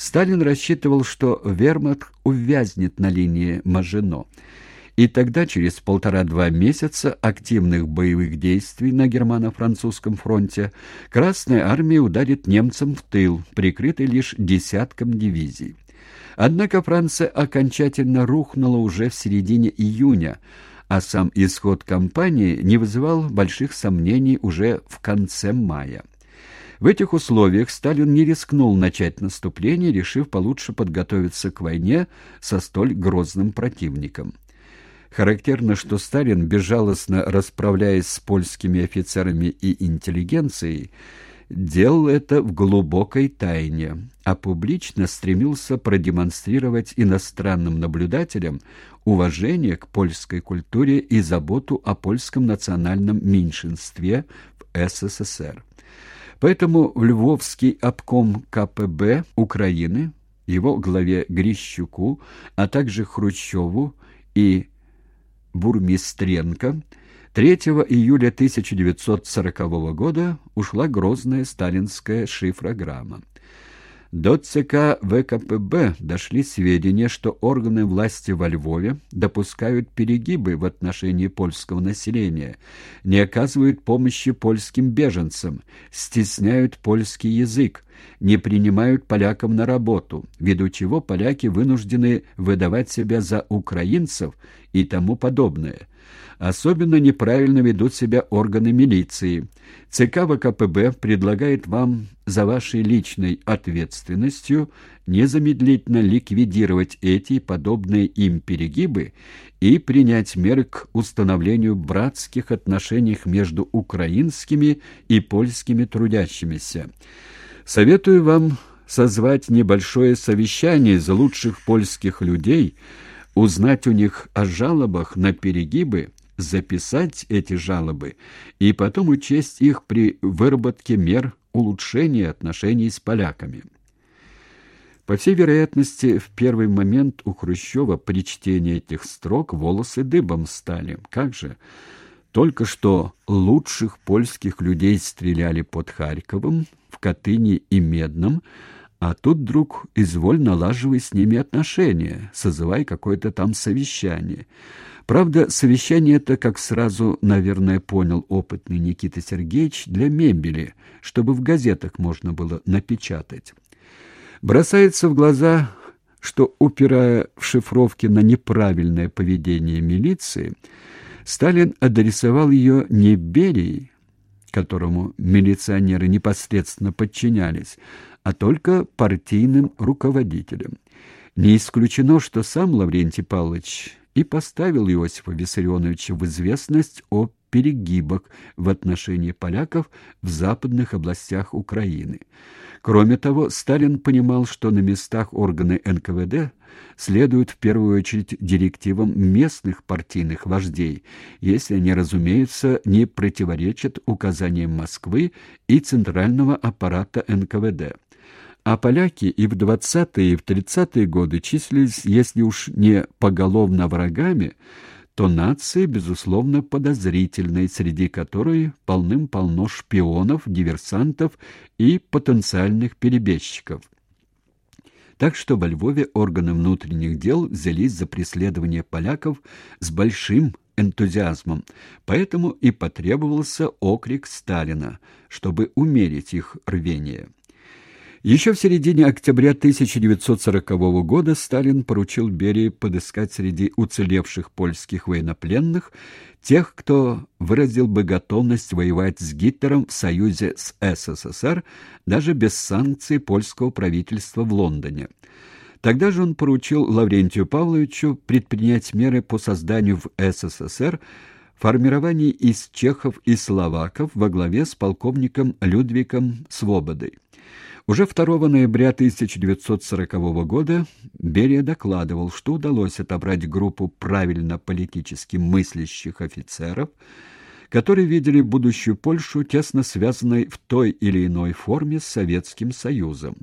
Сталин рассчитывал, что вермахт увязнет на линии Мажино. И тогда, через полтора-два месяца активных боевых действий на германо-французском фронте, Красная армия ударит немцам в тыл, прикрытый лишь десятком дивизий. Однако Франция окончательно рухнула уже в середине июня, а сам исход кампании не вызывал больших сомнений уже в конце мая. В этих условиях Сталин не рискнул начать наступление, решив получше подготовиться к войне со столь грозным противником. Характерно, что Сталин, безжалостно расправляясь с польскими офицерами и интеллигенцией, делал это в глубокой тайне, а публично стремился продемонстрировать иностранным наблюдателям уважение к польской культуре и заботу о польском национальном меньшинстве в СССР. Поэтому в Львовский обком КПБ Украины, его главе Грищуку, а также Хрущеву и Бурмистренко 3 июля 1940 года ушла грозная сталинская шифрограмма. До ЦК ВКПБ дошли сведения, что органы власти во Львове допускают перегибы в отношении польского населения, не оказывают помощи польским беженцам, стесняют польский язык, не принимают полякам на работу, ввиду чего поляки вынуждены выдавать себя за украинцев и тому подобное. Особенно неправильно ведут себя органы милиции. ЦК ВКПБ предлагает вам за вашей личной ответственностью незамедлительно ликвидировать эти подобные им перегибы и принять меры к установлению братских отношений между украинскими и польскими трудящимися. Советую вам созвать небольшое совещание из лучших польских людей, узнать у них о жалобах на перегибы, записать эти жалобы и потом учесть их при выработке мер улучшения отношений с поляками. По всей вероятности, в первый момент у Хрущева при чтении этих строк волосы дыбом стали. Как же? Только что лучших польских людей стреляли под Харьковом, в Катыни и Медном, а тут вдруг изволь налаживай с ними отношения, созывай какое-то там совещание. Правда, совещание это, как сразу, наверное, понял опытный Никита Сергеевич, для мебели, чтобы в газетах можно было напечатать. Бросается в глаза, что, упирая в шифровке на неправильное поведение милиции, Сталин адресовал ее не Берии, которому милиционеры непосредственно подчинялись, а только партийным руководителям. Не исключено, что сам Лаврентий Павлович и поставил Иосифа Виссарионовича в известность о перегибах в отношении поляков в западных областях Украины. Кроме того, Сталин понимал, что на местах органы НКВД следуют в первую очередь директивам местных партийных вождей, если они, разумеется, не противоречат указаниям Москвы и центрального аппарата НКВД. А поляки и в 20-е, и в 30-е годы числились, если уж не поголовно врагами, то нации, безусловно, подозрительной, среди которой полным-полно шпионов, диверсантов и потенциальных перебежчиков. Так что во Львове органы внутренних дел взялись за преследование поляков с большим энтузиазмом, поэтому и потребовался окрик Сталина, чтобы умерить их рвение. Еще в середине октября 1940 года Сталин поручил Берии подыскать среди уцелевших польских военнопленных тех, кто выразил бы готовность воевать с Гитлером в союзе с СССР даже без санкций польского правительства в Лондоне. Тогда же он поручил Лаврентию Павловичу предпринять меры по созданию в СССР формирования из чехов и словаков во главе с полковником Людвигом Свободой. Уже 2 ноября 1940 года Берия докладывал, что удалось отобрать группу правильно политически мыслящих офицеров, которые видели будущую Польшу тесно связанной в той или иной форме с Советским Союзом.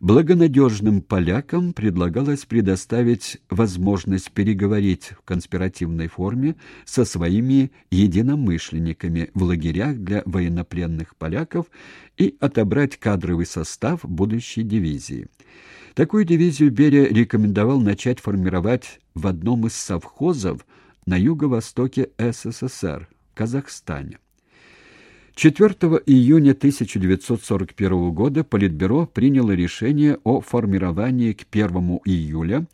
Благонадежным полякам предлагалось предоставить возможность переговорить в конспиративной форме со своими единомышленниками в лагерях для военнопленных поляков и отобрать кадровый состав будущей дивизии. Такую дивизию Берия рекомендовал начать формировать в одном из совхозов на юго-востоке СССР, Казахстане. 4 июня 1941 года Политбюро приняло решение о формировании к 1 июля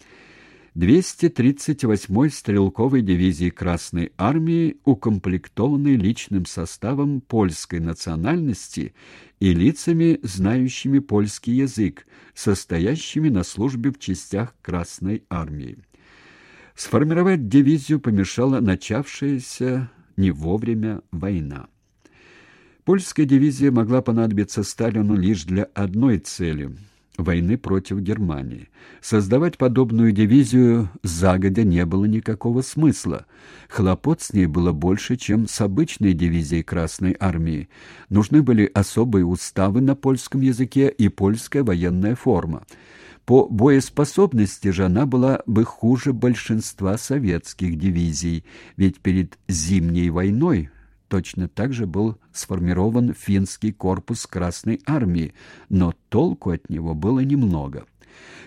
238-й стрелковой дивизии Красной армии, укомплектованной личным составом польской национальности и лицами, знающими польский язык, состоящими на службе в частях Красной армии. Сформировать дивизию помешала начавшаяся не вовремя война. Польская дивизия могла понадобиться Сталину лишь для одной цели – войны против Германии. Создавать подобную дивизию загодя не было никакого смысла. Хлопот с ней было больше, чем с обычной дивизией Красной Армии. Нужны были особые уставы на польском языке и польская военная форма. По боеспособности же она была бы хуже большинства советских дивизий, ведь перед Зимней войной точно так же был сформирован финский корпус Красной армии, но толку от него было немного.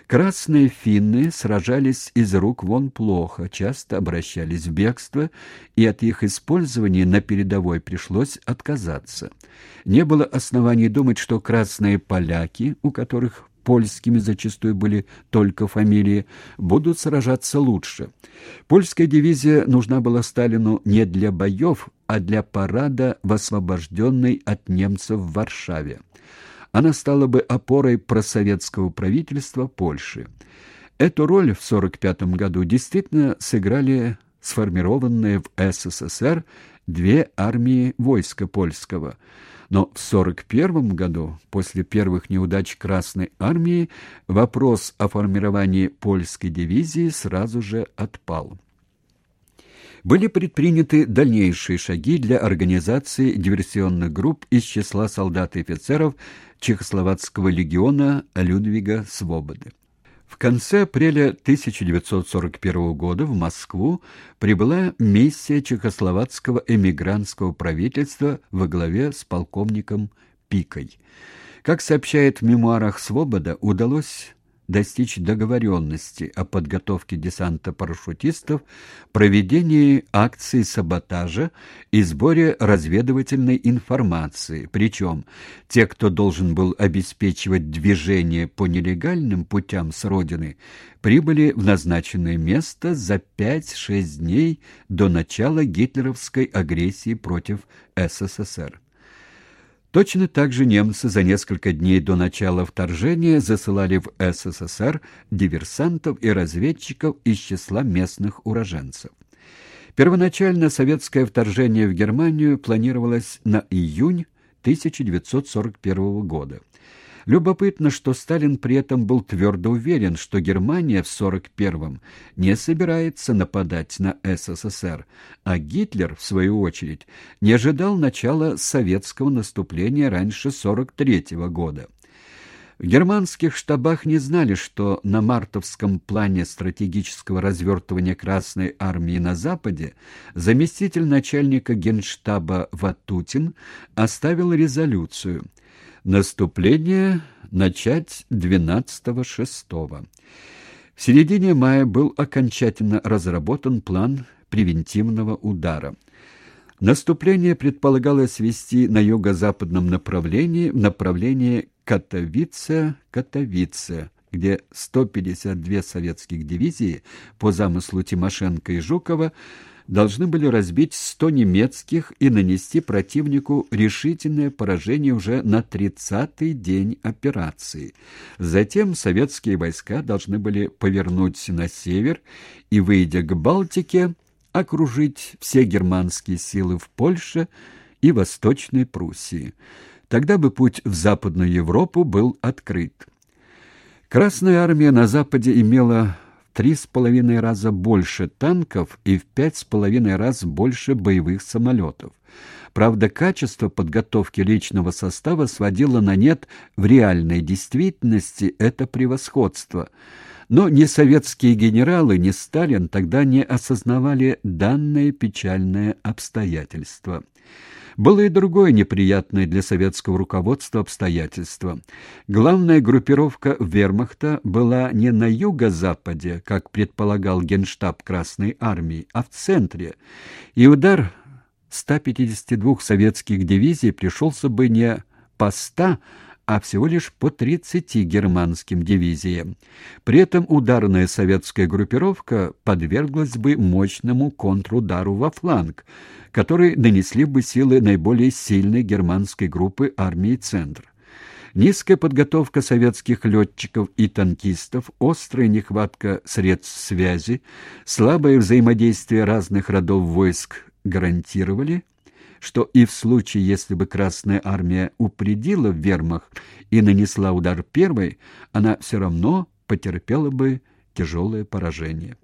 Красные финны сражались из рук вон плохо, часто обращались в бегство, и от их использования на передовой пришлось отказаться. Не было оснований думать, что красные поляки, у которых польскими зачастую были только фамилии, будут сражаться лучше. Польская дивизия нужна была Сталину не для боев, а для парада в освобожденной от немцев в Варшаве. Она стала бы опорой просоветского правительства Польши. Эту роль в 1945 году действительно сыграли сформированные в СССР две армии войска польского – но в 1941 году, после первых неудач Красной армии, вопрос о формировании польской дивизии сразу же отпал. Были предприняты дальнейшие шаги для организации диверсионных групп из числа солдат и офицеров Чехословацкого легиона Людвига Свободы. В конце апреля 1941 года в Москву прибыла миссия чехословацкого эмигрантского правительства во главе с полковником Пикой. Как сообщает в мемуарах «Свобода», удалось достичь договоренности о подготовке десанта парашютистов, проведении акций саботажа и сборе разведывательной информации. Причем те, кто должен был обеспечивать движение по нелегальным путям с родины, прибыли в назначенное место за 5-6 дней до начала гитлеровской агрессии против СССР. Точно так же немцы за несколько дней до начала вторжения засылали в СССР диверсантов и разведчиков из числа местных уроженцев. Первоначально советское вторжение в Германию планировалось на июнь 1941 года. Любопытно, что Сталин при этом был твердо уверен, что Германия в 1941-м не собирается нападать на СССР, а Гитлер, в свою очередь, не ожидал начала советского наступления раньше 1943 года. В германских штабах не знали, что на мартовском плане стратегического развертывания Красной армии на Западе заместитель начальника генштаба Ватутин оставил резолюцию – Наступление начать 12-6. В середине мая был окончательно разработан план превентивного удара. Наступление предполагалось вести на юго-западном направлении, в направлении Катовице-Катовице, где 152 советских дивизии по замыслу Тимошенко и Жукова должны были разбить 100 немецких и нанести противнику решительное поражение уже на 30-й день операции. Затем советские войска должны были повернуть на север и, выйдя к Балтике, окружить все германские силы в Польше и Восточной Пруссии. Тогда бы путь в Западную Европу был открыт. Красная армия на Западе имела три с половиной раза больше танков и в пять с половиной раз больше боевых самолетов. Правда, качество подготовки личного состава сводило на нет в реальной действительности это превосходство. Но ни советские генералы, ни Сталин тогда не осознавали данное печальное обстоятельство. Было и другое неприятное для советского руководства обстоятельство. Главная группировка вермахта была не на юго-западе, как предполагал генштаб Красной Армии, а в центре, и удар 152 советских дивизий пришелся бы не по 100, а всего лишь по 30 германским дивизиям. При этом ударная советская группировка подверглась бы мощному контрудару во фланг, который нанесли бы силы наиболее сильной германской группы армии «Центр». Низкая подготовка советских летчиков и танкистов, острая нехватка средств связи, слабое взаимодействие разных родов войск гарантировали, что и в случае, если бы Красная Армия упредила вермахт и нанесла удар первой, она все равно потерпела бы тяжелое поражение.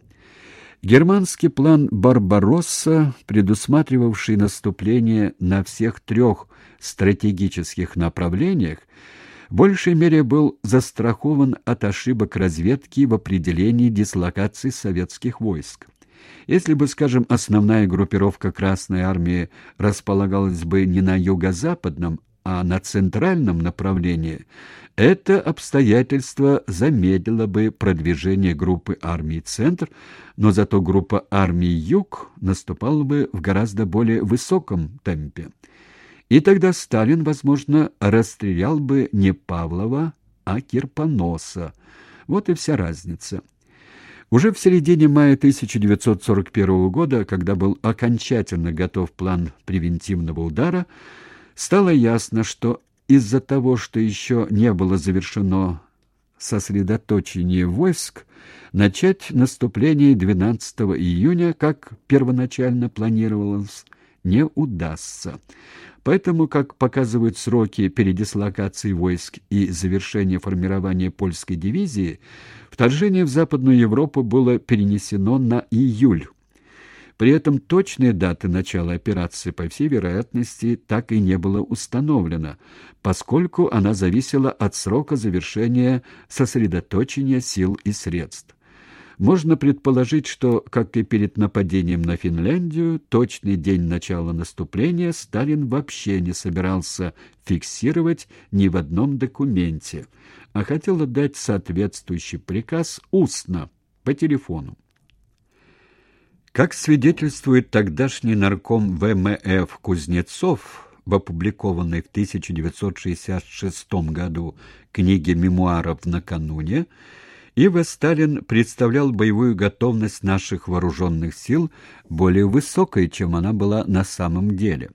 Германский план «Барбаросса», предусматривавший наступление на всех трех стратегических направлениях, в большей мере был застрахован от ошибок разведки в определении дислокации советских войск. Если бы, скажем, основная группировка Красной Армии располагалась бы не на юго-западном, а на центральном направлении, это обстоятельство замедлило бы продвижение группы армий «Центр», но зато группа армий «Юг» наступала бы в гораздо более высоком темпе. И тогда Сталин, возможно, расстрелял бы не Павлова, а Кирпоноса. Вот и вся разница. Уже в середине мая 1941 года, когда был окончательно готов план превентивного удара, стало ясно, что из-за того, что еще не было завершено сосредоточение войск, начать наступление 12 июня, как первоначально планировалось, не удастся. Поэтому, как показывают сроки передислокации войск и завершения формирования польской дивизии, вторжение в Западную Европу было перенесено на июль. При этом точные даты начала операции, по всей вероятности, так и не было установлено, поскольку она зависела от срока завершения сосредоточения сил и средств. Можно предположить, что, как и перед нападением на Финляндию, точный день начала наступления Сталин вообще не собирался фиксировать ни в одном документе, а хотел отдать соответствующий приказ устно, по телефону. Как свидетельствует тогдашний нарком ВМФ Кузнецов, в опубликованной в 1966 году книге мемуаров «Накануне», Ива Сталин представлял боевую готовность наших вооруженных сил более высокой, чем она была на самом деле.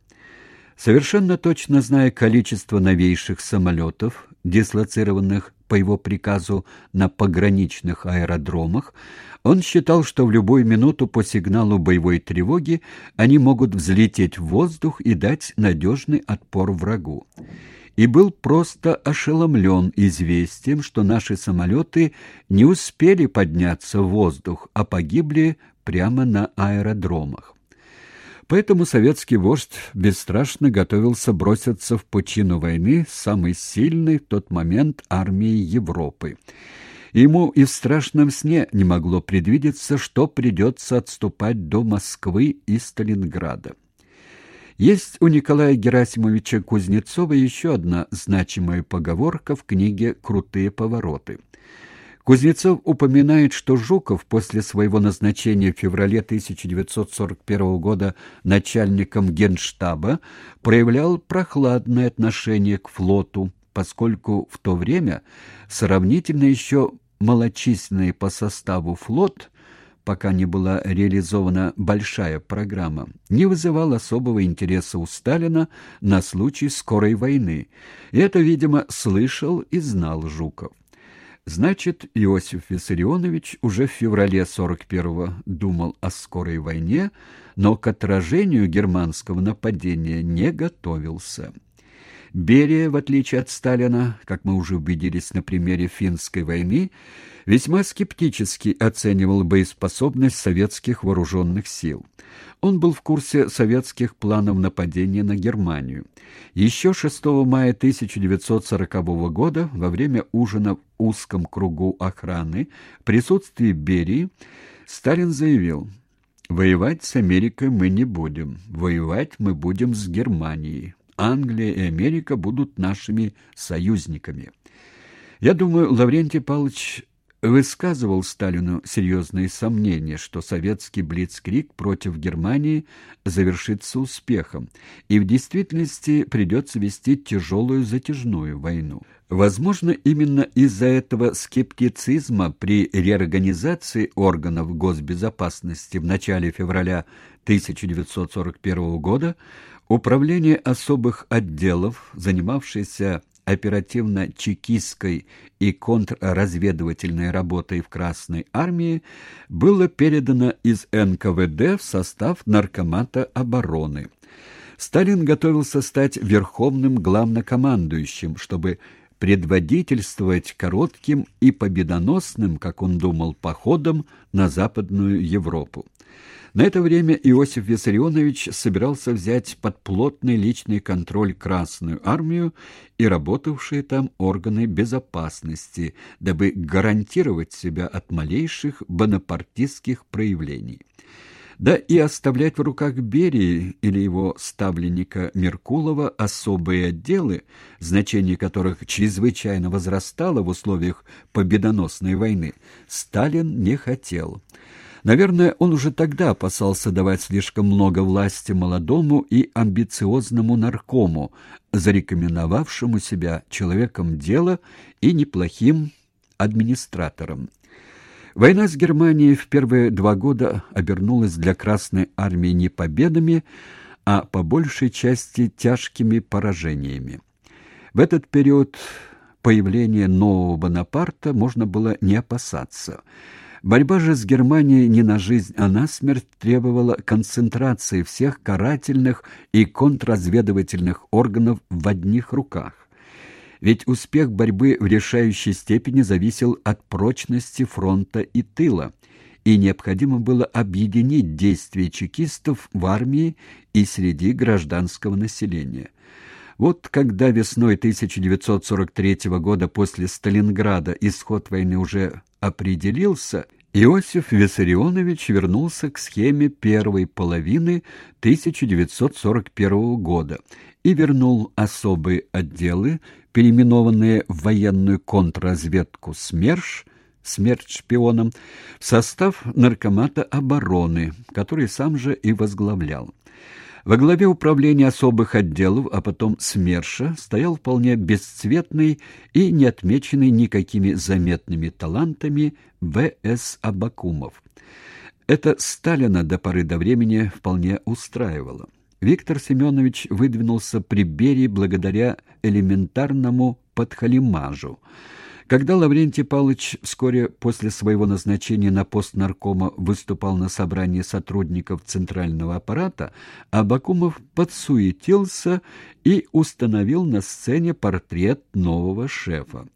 Совершенно точно зная количество новейших самолетов, дислоцированных по его приказу на пограничных аэродромах, он считал, что в любую минуту по сигналу боевой тревоги они могут взлететь в воздух и дать надежный отпор врагу и был просто ошеломлен известием, что наши самолеты не успели подняться в воздух, а погибли прямо на аэродромах. Поэтому советский вождь бесстрашно готовился броситься в пучину войны самой сильной в тот момент армии Европы. Ему и в страшном сне не могло предвидеться, что придется отступать до Москвы и Сталинграда. Есть у Николая Герасимовича Кузнецова еще одна значимая поговорка в книге «Крутые повороты». Кузнецов упоминает, что Жуков после своего назначения в феврале 1941 года начальником Генштаба проявлял прохладное отношение к флоту, поскольку в то время сравнительно еще малочисленный по составу флот пока не была реализована большая программа, не вызывал особого интереса у Сталина на случай скорой войны. И это, видимо, слышал и знал Жуков. Значит, Иосиф Виссарионович уже в феврале 41-го думал о скорой войне, но к отражению германского нападения не готовился. Берия, в отличие от Сталина, как мы уже убедились на примере финской войны, весьма скептически оценивал боеспособность советских вооруженных сил. Он был в курсе советских планов нападения на Германию. Еще 6 мая 1940 года, во время ужина в узком кругу охраны, в присутствии Берии, Сталин заявил, Воевать с Америкой мы не будем. Воевать мы будем с Германией. Англия и Америка будут нашими союзниками. Я думаю, Лаврентий Павлович высказывал Сталину серьезные сомнения, что советский блицкриг против Германии завершится успехом, и в действительности придется вести тяжелую затяжную войну. Возможно, именно из-за этого скептицизма при реорганизации органов госбезопасности в начале февраля 1941 года Управление особых отделов, занимавшееся оперативно-чекистской и контрразведывательной работой в Красной армии, было передано из НКВД в состав Наркомата обороны. Сталин готовился стать верховным главнокомандующим, чтобы предводительствовать коротким и победоносным, как он думал, походом на Западную Европу. На это время Иосиф Виссарионович собирался взять под плотный личный контроль Красную армию и работавшие там органы безопасности, дабы гарантировать себя от малейших бонапартистских проявлений. Да и оставлять в руках Берии или его ставленника Меркулова особые отделы, значение которых чрезвычайно возрастало в условиях победоносной войны, Сталин не хотел. Наверное, он уже тогда опасался давать слишком много власти молодому и амбициозному наркому, зарекомендовавшему себя человеком дела и неплохим администратором. Война с Германией в первые два года обернулась для Красной армии не победами, а по большей части тяжкими поражениями. В этот период появления нового Бонапарта можно было не опасаться – Борьба же с Германией не на жизнь, а на смерть требовала концентрации всех карательных и контрразведывательных органов в одних руках. Ведь успех борьбы в решающей степени зависел от прочности фронта и тыла, и необходимо было объединить действия чекистов в армии и среди гражданского населения. Вот когда весной 1943 года после Сталинграда исход войны уже определился, Иосиф Виссарионович вернулся к схеме первой половины 1941 года и вернул особые отделы, переименованные в военную контрразведку СМЕРШ, смерть шпионам, в состав Наркомата обороны, который сам же и возглавлял. Во главе управления особых отделов, а потом СМЕРШа, стоял вполне бесцветный и не отмеченный никакими заметными талантами В.С. Абакумов. Это Сталина до поры до времени вполне устраивало. Виктор Семенович выдвинулся при Берии благодаря элементарному подхалимажу – когда Лаврентий Павлович вскоре после своего назначения на пост наркома выступал на собрании сотрудников Центрального аппарата, Абакумов подсуетился и установил на сцене портрет нового шефа.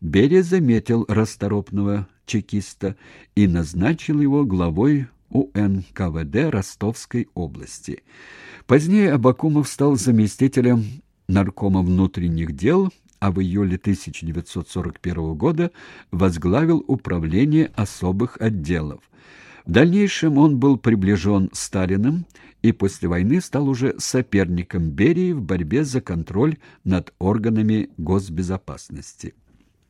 Берия заметил расторопного чекиста и назначил его главой УНКВД Ростовской области. Позднее Абакумов стал заместителем наркома внутренних дел а в июле 1941 года возглавил управление особых отделов. В дальнейшем он был приближен Сталиным и после войны стал уже соперником Берии в борьбе за контроль над органами госбезопасности.